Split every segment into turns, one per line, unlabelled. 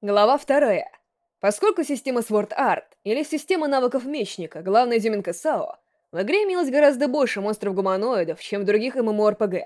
Глава вторая. Поскольку система Sword Art, или система навыков мечника, главная изюминка САО, в игре имелось гораздо больше монстров-гуманоидов, чем в других MMORPG.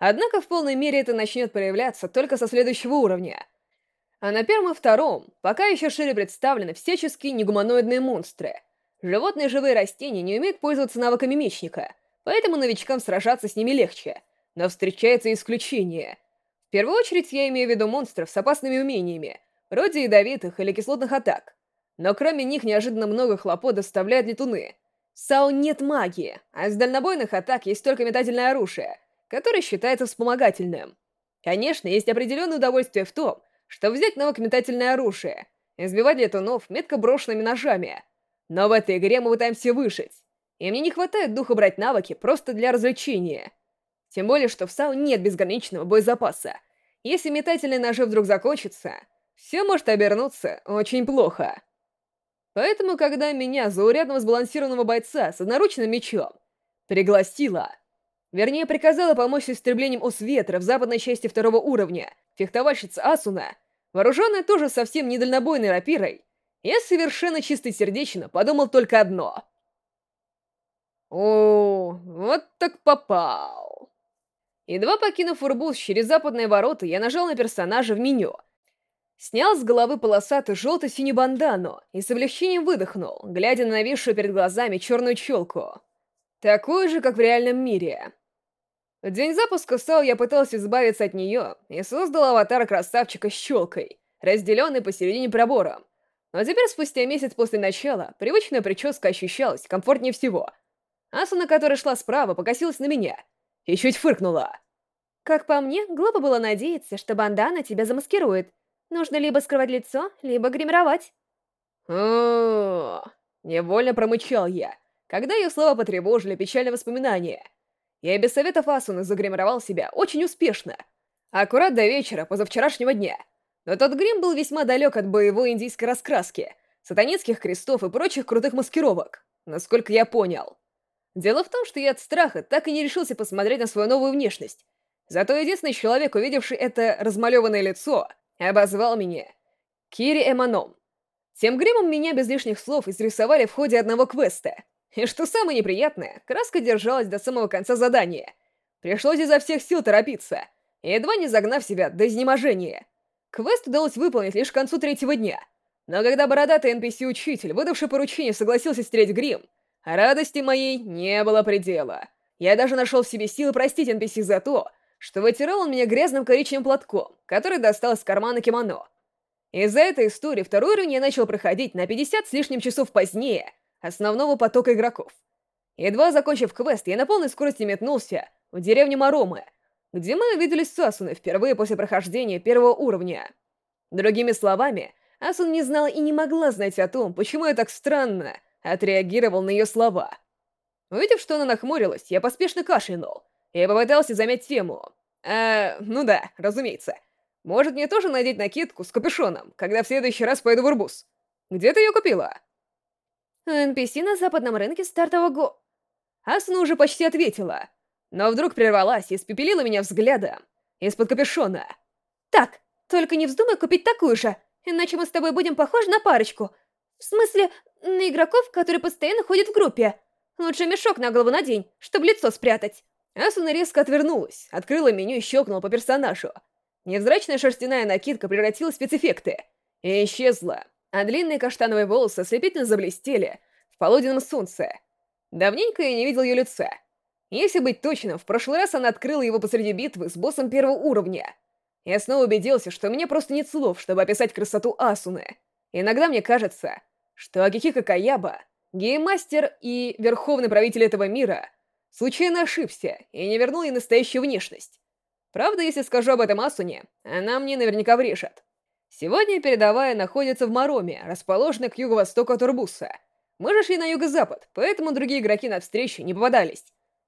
Однако в полной мере это начнет проявляться только со следующего уровня. А на первом и втором пока еще шире представлены всяческие негуманоидные монстры. Животные и живые растения не умеют пользоваться навыками мечника, поэтому новичкам сражаться с ними легче. Но встречаются исключения. В первую очередь я имею в виду монстров с опасными умениями — вроде ядовитых или кислотных атак. Но кроме них неожиданно много хлопот доставляют летуны. Сау нет магии, а из дальнобойных атак есть только метательное оружие, которое считается вспомогательным. Конечно, есть определенное удовольствие в том, что взять навык метательное оружие, избивать летунов метко брошенными ножами. Но в этой игре мы пытаемся выжить, и мне не хватает духа брать навыки просто для развлечения. Тем более, что в САУ нет безграничного боезапаса. Если метательные ножи вдруг закончатся, все может обернуться очень плохо. Поэтому, когда меня, заурядного сбалансированного бойца с одноручным мечом, пригласила, вернее, приказала помочь с истреблением ос ветра в западной части второго уровня, фехтовальщица Асуна, вооруженная тоже совсем недальнобойной рапирой, я совершенно чистосердечно подумал только одно. О, вот так попал. Едва покинув Урбус через западные ворота, я нажал на персонажа в меню — Снял с головы полосатую желто-синюю бандану и с облегчением выдохнул, глядя на нависшую перед глазами черную челку. Такую же, как в реальном мире. В день запуска САУ я пытался избавиться от нее и создал аватар красавчика с челкой, разделенный посередине пробором. Но теперь, спустя месяц после начала, привычная прическа ощущалась комфортнее всего. Асуна, которая шла справа, покосилась на меня и чуть фыркнула.
«Как по мне, глупо было надеяться, что бандана тебя замаскирует», Нужно либо скрывать лицо, либо гримировать.
Невольно промычал я, когда ее слова потревожили печальные воспоминания. Я без советов Асуны загримировал себя очень успешно. Аккурат до вечера позавчерашнего дня. Но тот грим был весьма далек от боевой индийской раскраски, сатанинских крестов и прочих крутых маскировок, насколько я понял. Дело в том, что я от страха так и не решился посмотреть на свою новую внешность. Зато единственный человек, увидевший это размалеванное лицо — обозвал меня Кири Эманом. Тем гримом меня без лишних слов изрисовали в ходе одного квеста. И что самое неприятное, краска держалась до самого конца задания. Пришлось изо всех сил торопиться, едва не загнав себя до изнеможения. Квест удалось выполнить лишь к концу третьего дня. Но когда бородатый NPC-учитель, выдавший поручение, согласился стереть грим, радости моей не было предела. Я даже нашел в себе силы простить NPC за то, что вытирал он меня грязным коричневым платком, который достал из кармана кимоно. Из-за этой истории второй уровень я начал проходить на 50 с лишним часов позднее основного потока игроков. Едва закончив квест, я на полной скорости метнулся в деревню Маромы, где мы увиделись с Асуной впервые после прохождения первого уровня. Другими словами, Асун не знала и не могла знать о том, почему я так странно отреагировал на ее слова. Увидев, что она нахмурилась, я поспешно кашлянул, я попытался замять тему. Э, ну да, разумеется. Может, мне тоже надеть накидку с капюшоном, когда в следующий раз пойду в Урбус? Где ты ее купила?
NPC на западном рынке стартового го...
Асуна уже почти ответила, но вдруг прервалась и испепелила меня взглядом из-под капюшона.
Так, только не вздумай купить такую же, иначе мы с тобой будем похожи на парочку. В смысле, на игроков, которые постоянно ходят в группе. Лучше мешок на голову надень, чтобы лицо спрятать.
Асуна резко отвернулась, открыла меню и щелкнула по персонажу. Невзрачная шерстяная накидка превратилась в спецэффекты и исчезла, а длинные каштановые волосы ослепительно заблестели в полуденном солнце. Давненько я не видел ее лица. Если быть точным, в прошлый раз она открыла его посреди битвы с боссом первого уровня. Я снова убедился, что у меня просто нет слов, чтобы описать красоту Асуны. Иногда мне кажется, что Акихика Каяба, гейммастер и верховный правитель этого мира — Случайно ошибся и не вернул ей настоящую внешность. Правда, если скажу об этом Асуне, она мне наверняка врешет. Сегодня передовая находится в Мароме, расположенной к юго-востоку от Урбуса. Мы же шли на юго-запад, поэтому другие игроки на встречу не попадались.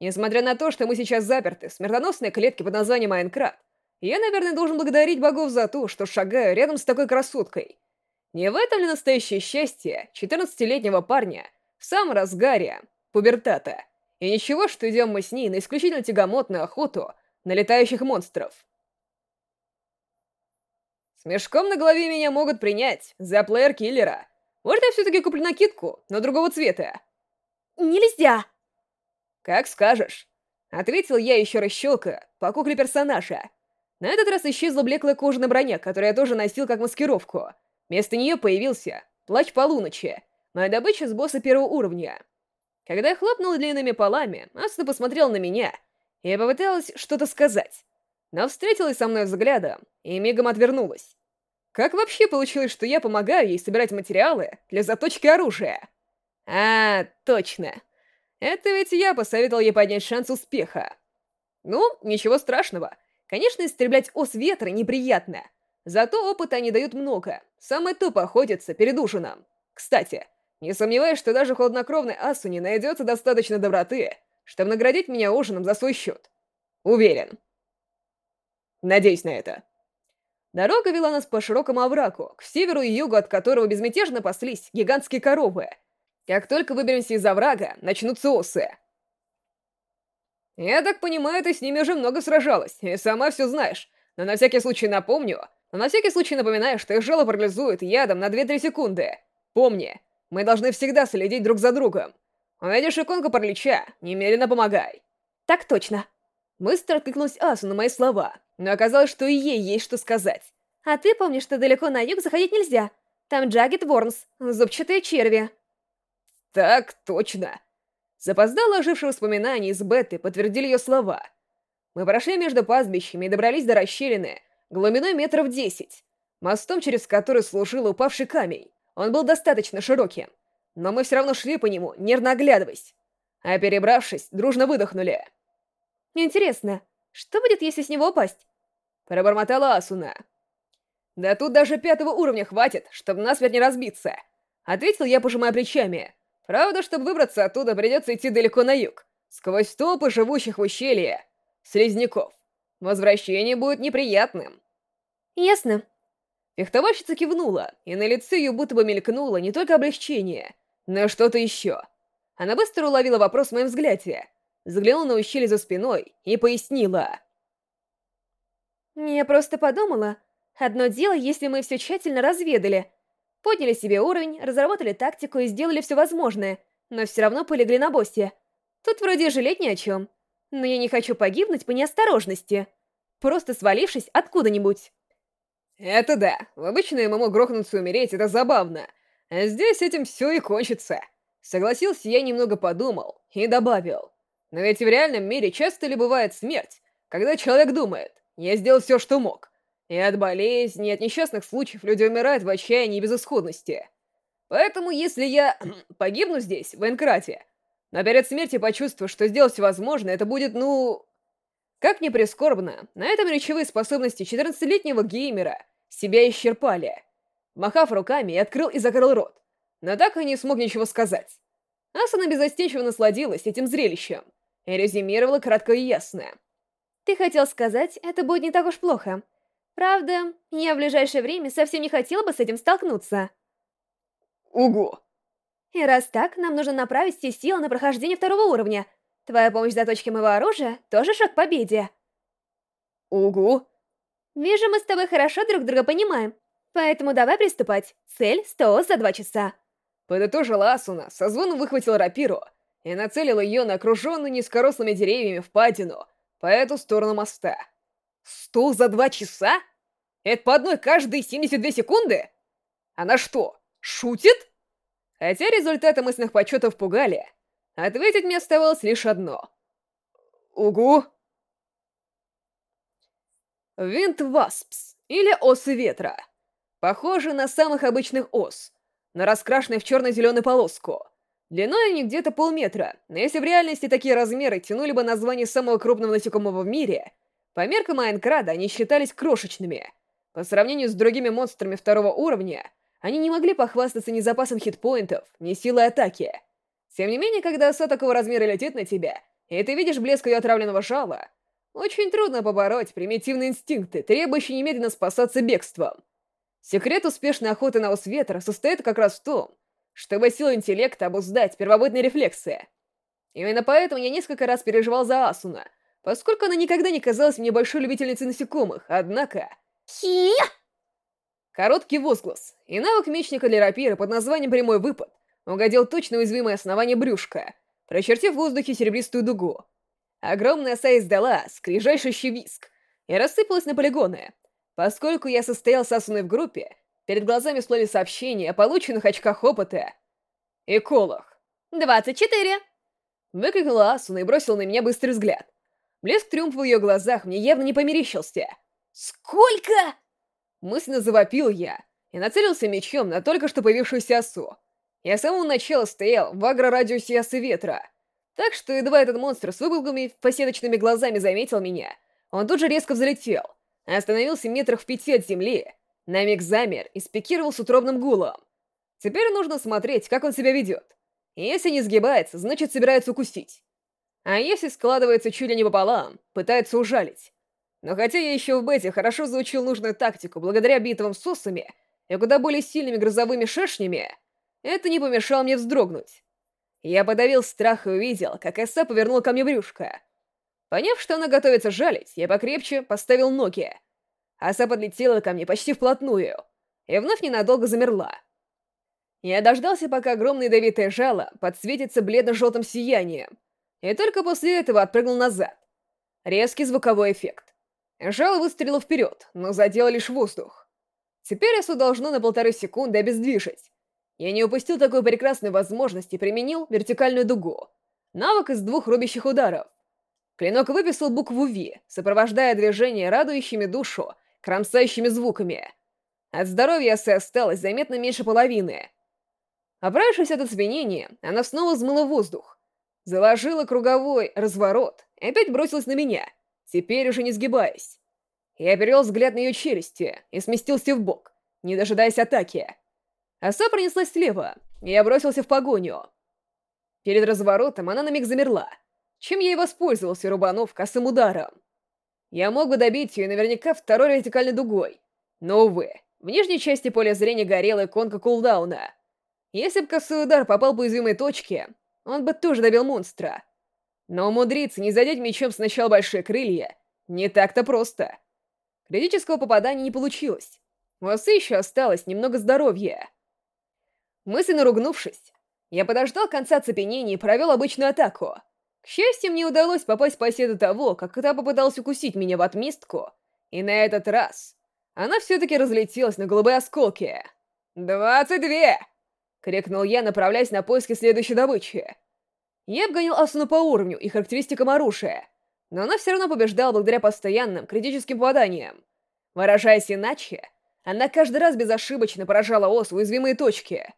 Несмотря на то, что мы сейчас заперты в смертоносной клетке под названием Майнкрафт, я, наверное, должен благодарить богов за то, что шагаю рядом с такой красоткой. Не в этом ли настоящее счастье 14-летнего парня в самом разгаре пубертата? И ничего, что идем мы с ней на исключительно тягомотную охоту на летающих монстров. мешком на голове меня могут принять за плеер-киллера. Может, я все-таки куплю накидку, но другого цвета?»
«Нельзя!»
«Как скажешь», — ответил я еще раз щелкая по кукле персонажа. На этот раз исчезла блеклая кожаная броня, которую я тоже носил как маскировку. Вместо нее появился плащ полуночи, моя добыча с босса первого уровня. Когда я хлопнул длинными полами, Асуна посмотрел на меня и попыталась что-то сказать, но встретилась со мной взглядом и мигом отвернулась. Как вообще получилось, что я помогаю ей собирать материалы для заточки оружия? А, точно. Это ведь я посоветовал ей поднять шанс успеха. Ну, ничего страшного. Конечно, истреблять ос ветра неприятно. Зато опыта они дают много. Самое то поохотиться перед ужином. Кстати, не сомневаюсь, что даже хладнокровной Асу не найдется достаточно доброты, чтобы наградить меня ужином за свой счет. Уверен. Надеюсь на это. Дорога вела нас по широкому овраку, к северу и югу, от которого безмятежно паслись гигантские коровы. Как только выберемся из оврага, начнутся осы. Я так понимаю, ты с ними уже много сражалась, и сама все знаешь. Но на всякий случай напомню, но на всякий случай напоминаю, что их жало парализует ядом на 2-3 секунды. Помни, мы должны всегда следить друг за другом. Увидишь иконку паралича, немедленно помогай.
Так точно.
Быстро откликнулась Асу на мои слова, но оказалось, что и ей есть что сказать.
А ты помнишь, что далеко на юг заходить нельзя? Там Джаггет Ворнс, зубчатые черви.
Так точно. Запоздало ожившие воспоминания из Беты подтвердили ее слова. Мы прошли между пастбищами и добрались до расщелины, глубиной метров десять, мостом, через который служил упавший камень. Он был достаточно широким, но мы все равно шли по нему, нервно оглядываясь. А перебравшись, дружно выдохнули.
«Интересно, что будет, если с него упасть?»
Пробормотала Асуна. «Да тут даже пятого уровня хватит, чтобы насмерть не разбиться!» Ответил я, пожимая плечами. Правда, чтобы выбраться оттуда, придется идти далеко на юг, сквозь толпы живущих в ущелье слизняков. Возвращение будет неприятным.
Ясно.
Фехтовальщица кивнула, и на лице ее будто бы мелькнуло не только облегчение, но что-то еще. Она быстро уловила вопрос в моем взгляде, взглянула на ущелье за спиной и пояснила.
«Я просто подумала, одно дело, если мы все тщательно разведали, Подняли себе уровень, разработали тактику и сделали все возможное, но все равно полегли на боссе. Тут вроде жалеть ни о чем. Но я не хочу погибнуть по неосторожности, просто свалившись откуда-нибудь.
Это да, в обычное ММО грохнуться и умереть — это забавно. А здесь этим все и кончится. Согласился я, немного подумал и добавил. Но ведь в реальном мире часто ли бывает смерть, когда человек думает, я сделал все, что мог, и от болезней, и от несчастных случаев люди умирают в отчаянии и безысходности. Поэтому, если я погибну здесь, в Энкрате, но перед смертью почувствую, что сделать все возможное, это будет, ну... Как ни прискорбно, на этом речевые способности 14-летнего геймера себя исчерпали. Махав руками, я открыл и закрыл рот, но так и не смог ничего сказать. Асана безостенчиво насладилась этим зрелищем и резюмировала кратко и ясно.
«Ты хотел сказать, это будет не так уж плохо. Правда, я в ближайшее время совсем не хотела бы с этим столкнуться.
Угу.
И раз так, нам нужно направить все силы на прохождение второго уровня. Твоя помощь в заточке моего оружия тоже шаг к победе.
Угу.
Вижу, мы с тобой хорошо друг друга понимаем. Поэтому давай приступать. Цель — 100 за два часа.
Подытожила Асуна, со звоном выхватила рапиру и нацелила ее на окруженную низкорослыми деревьями впадину по эту сторону моста. Сто за два часа? Это по одной каждые 72 секунды? Она что, шутит? Хотя результаты мысленных подсчетов пугали, ответить мне оставалось лишь одно. Угу. Винт Васпс, или осы ветра. Похожи на самых обычных ос, но раскрашенные в черно-зеленую полоску. Длиной они где-то полметра, но если в реальности такие размеры тянули бы название самого крупного насекомого в мире — по меркам Айнкрада они считались крошечными. По сравнению с другими монстрами второго уровня, они не могли похвастаться ни запасом хитпоинтов, ни силой атаки. Тем не менее, когда оса такого размера летит на тебя, и ты видишь блеск ее отравленного жала, очень трудно побороть примитивные инстинкты, требующие немедленно спасаться бегством. Секрет успешной охоты на ос ветра состоит как раз в том, чтобы силу интеллекта обуздать первобытные рефлексы. Именно поэтому я несколько раз переживал за Асуна, поскольку она никогда не казалась мне большой любительницей насекомых, однако... Короткий возглас, и навык мечника для рапиры под названием «Прямой выпад» угодил точно уязвимое основание брюшка, прочертив в воздухе серебристую дугу. Огромная оса издала скрижайший виск и рассыпалась на полигоны. Поскольку я состоял с Асуной в группе, перед глазами всплыли сообщения о полученных очках опыта и колах.
«Двадцать четыре!»
Выкрикнула Асуна и бросила на меня быстрый взгляд. Блеск триумфа в ее глазах мне явно не померещился.
«Сколько?»
Мысленно завопил я и нацелился мечом на только что появившуюся осу. Я с самого начала стоял в агрорадиусе осы ветра, так что едва этот монстр с выгулками посеточными глазами заметил меня, он тут же резко взлетел, остановился метрах в пяти от земли, на миг замер и спикировал с утробным гулом. Теперь нужно смотреть, как он себя ведет. Если не сгибается, значит собирается укусить. А если складывается чуть ли не пополам, пытается ужалить. Но хотя я еще в бете хорошо заучил нужную тактику благодаря битвам с сосами и куда более сильными грозовыми шершнями, это не помешало мне вздрогнуть. Я подавил страх и увидел, как Эса повернула ко мне брюшко. Поняв, что она готовится жалить, я покрепче поставил ноги. Оса подлетела ко мне почти вплотную и вновь ненадолго замерла. Я дождался, пока огромное ядовитое жало подсветится бледно-желтым сиянием, и только после этого отпрыгнул назад. Резкий звуковой эффект. Жало выстрелило вперед, но задело лишь воздух. Теперь Асу должно на полторы секунды обездвижить. Я не упустил такой прекрасной возможности и применил вертикальную дугу. Навык из двух рубящих ударов. Клинок выписал букву «Ви», сопровождая движение радующими душу, кромсающими звуками. От здоровьяАсы осталось заметно меньше половины. Оправившись от оцепенения, она снова взмыла воздух. Заложила круговой разворот и опять бросилась на меня — теперь уже не сгибаясь. Я перевел взгляд на ее челюсти и сместился в бок, не дожидаясь атаки. Оса пронеслась слева, и я бросился в погоню. Перед разворотом она на миг замерла, чем я и воспользовался, рубанув косым ударом. Я мог бы добить ее наверняка второй вертикальной дугой, но, увы, в нижней части поля зрения горела иконка кулдауна. Если бы косой удар попал по уязвимой точке, он бы тоже добил монстра — но умудриться не задеть мечом сначала большие крылья не так-то просто. Критического попадания не получилось. У осы еще осталось немного здоровья. Мысленно ругнувшись, я подождал конца цепенения и провел обычную атаку. К счастью, мне удалось попасть по седу того, как та попыталась укусить меня в отместку, и на этот раз она все-таки разлетелась на голубые осколки. «Двадцать две!» — крикнул я, направляясь на поиски следующей добычи. Я обгонял Асуну по уровню и характеристикам оружия, но она все равно побеждала благодаря постоянным критическим попаданиям. Выражаясь иначе, она каждый раз безошибочно поражала ос в уязвимые точки.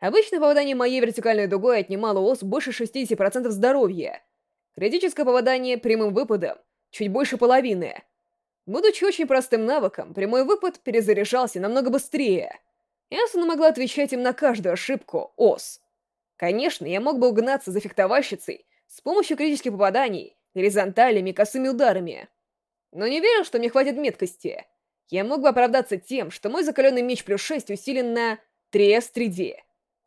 Обычно попадание моей вертикальной дугой отнимало ос больше 60% здоровья. Критическое попадание прямым выпадом чуть больше половины. Будучи очень простым навыком, прямой выпад перезаряжался намного быстрее. И Асуна могла отвечать им на каждую ошибку ос. Конечно, я мог бы угнаться за фехтовальщицей с помощью критических попаданий, горизонталями и косыми ударами. Но не верил, что мне хватит меткости. Я мог бы оправдаться тем, что мой закаленный меч плюс 6 усилен на 3S 3D.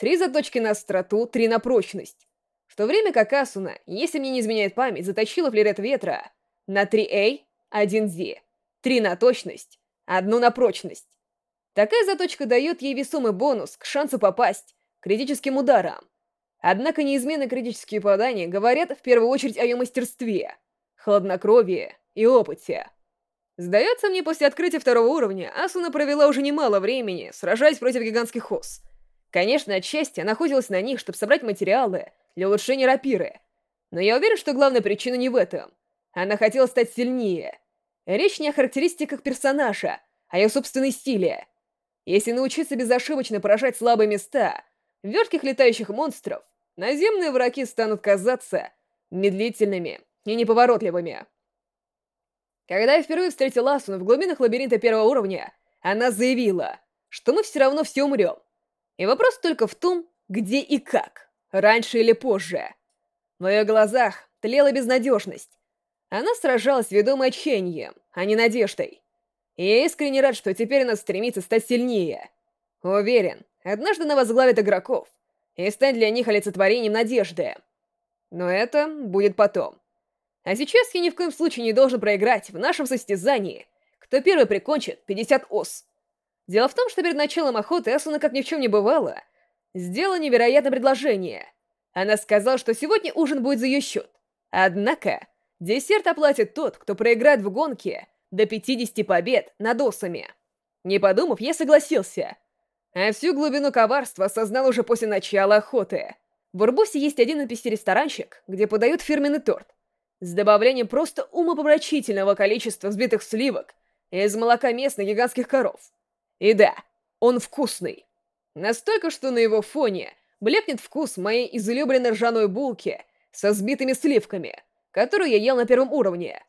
Три заточки на остроту, три на прочность. В то время как Асуна, если мне не изменяет память, заточила флерет ветра на 3A, 1D, 3 на точность, одну на прочность. Такая заточка дает ей весомый бонус к шансу попасть критическим ударом. Однако неизменные критические попадания говорят в первую очередь о ее мастерстве, хладнокровии и опыте. Сдается мне, после открытия второго уровня Асуна провела уже немало времени, сражаясь против гигантских ос. Конечно, отчасти она охотилась на них, чтобы собрать материалы для улучшения рапиры. Но я уверен, что главная причина не в этом. Она хотела стать сильнее. Речь не о характеристиках персонажа, а о ее собственной стиле. Если научиться безошибочно поражать слабые места, вертких летающих монстров, наземные враги станут казаться медлительными и неповоротливыми. Когда я впервые встретил Асуну в глубинах лабиринта первого уровня, она заявила, что мы все равно все умрем. И вопрос только в том, где и как, раньше или позже. В ее глазах тлела безнадежность. Она сражалась ведомой отчаянием, а не надеждой. И я искренне рад, что теперь она стремится стать сильнее. Уверен, однажды она возглавит игроков, и стать для них олицетворением надежды. Но это будет потом. А сейчас я ни в коем случае не должен проиграть в нашем состязании, кто первый прикончит 50 ос. Дело в том, что перед началом охоты Асуна, как ни в чем не бывало, сделала невероятное предложение. Она сказала, что сегодня ужин будет за ее счет. Однако, десерт оплатит тот, кто проиграет в гонке до 50 побед над осами. Не подумав, я согласился. А всю глубину коварства осознал уже после начала охоты. В Урбусе есть один NPC-ресторанчик, где подают фирменный торт. С добавлением просто умопомрачительного количества взбитых сливок из молока местных гигантских коров. И да, он вкусный. Настолько, что на его фоне блекнет вкус моей излюбленной ржаной булки со сбитыми сливками, которую я ел на первом уровне.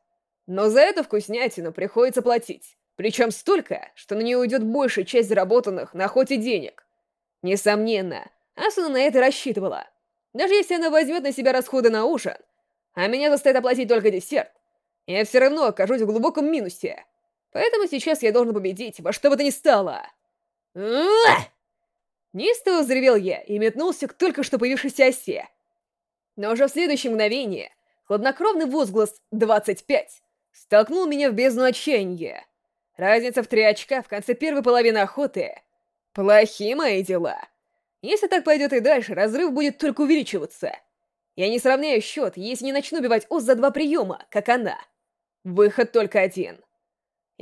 Но за эту вкуснятину приходится платить. Причем столько, что на нее уйдет большая часть заработанных на охоте денег. Несомненно, Асуна на это рассчитывала. Даже если она возьмет на себя расходы на ужин, а меня заставит оплатить только десерт, я все равно окажусь в глубоком минусе. Поэтому сейчас я должен победить во что бы то ни стало. Неистово взревел я и метнулся к только что появившейся осе. Но уже в следующее мгновение хладнокровный возглас «25» столкнул меня в бездну отчаяния. Разница в три очка в конце первой половины охоты. Плохие мои дела. Если так пойдет и дальше, разрыв будет только увеличиваться. Я не сравняю счет, если не начну бивать ос за два приема, как она. Выход только один.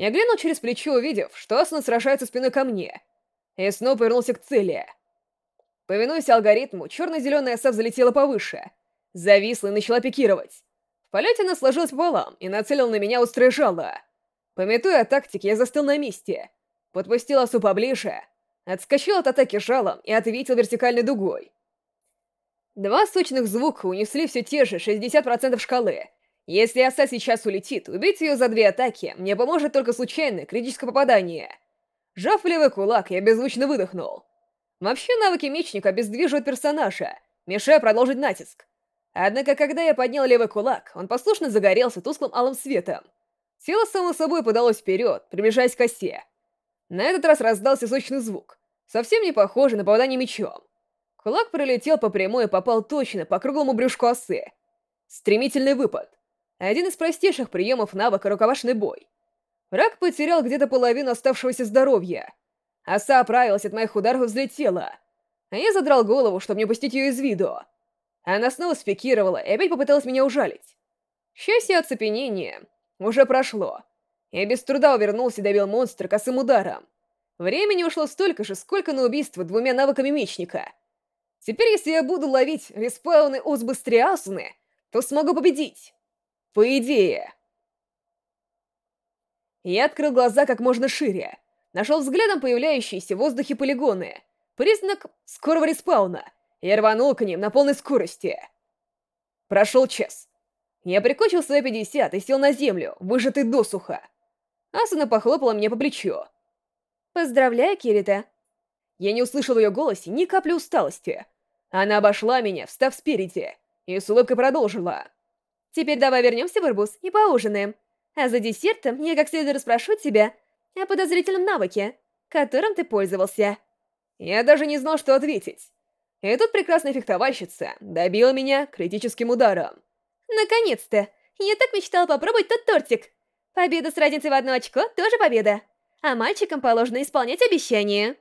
Я глянул через плечо, увидев, что Асуна сражается спиной ко мне, и снова повернулся к цели. Повинуясь алгоритму, черно-зеленая оса взлетела повыше, зависла и начала пикировать. В полете она сложилась пополам и нацелила на меня острое жало. Пометуя о тактике, я застыл на месте, подпустил осу поближе, отскочил от атаки жалом и ответил вертикальной дугой. Два сочных звука унесли все те же 60% шкалы. Если оса сейчас улетит, убить ее за две атаки мне поможет только случайное критическое попадание. Жав левый кулак, я беззвучно выдохнул. Вообще навыки мечника обездвиживают персонажа, мешая продолжить натиск. Однако, когда я поднял левый кулак, он послушно загорелся тусклым алым светом. Тело само собой подалось вперед, приближаясь к осе. На этот раз раздался сочный звук, совсем не похожий на попадание мечом. Кулак пролетел по прямой и попал точно по круглому брюшку осы. Стремительный выпад. Один из простейших приемов навыка рукавашный бой. Враг потерял где-то половину оставшегося здоровья. Оса оправилась от моих ударов и взлетела. Я задрал голову, чтобы не упустить ее из виду. Она снова спикировала и опять попыталась меня ужалить. Счастье оцепенения уже прошло. Я без труда увернулся и добил монстра косым ударом. Времени ушло столько же, сколько на убийство двумя навыками мечника. Теперь, если я буду ловить респауны Оз быстрее Асуны, то смогу победить. По идее. Я открыл глаза как можно шире. Нашел взглядом появляющиеся в воздухе полигоны. Признак скорого респауна. И рванул к ним на полной скорости. Прошел час. Я прикончил свои 50 и сел на землю, выжатый досуха. Асуна похлопала мне по плечу.
«Поздравляю, Кирита».
Я не услышал в ее голосе ни капли усталости. Она обошла меня, встав спереди, и с улыбкой продолжила.
«Теперь давай вернемся в Ирбус и поужинаем. А за десертом я как следует расспрошу тебя о подозрительном навыке, которым ты пользовался».
Я даже не знал, что ответить. И тут прекрасная фехтовальщица добила меня критическим ударом.
Наконец-то! Я так мечтала попробовать тот тортик. Победа с разницей в одно очко тоже победа. А мальчикам положено исполнять обещания.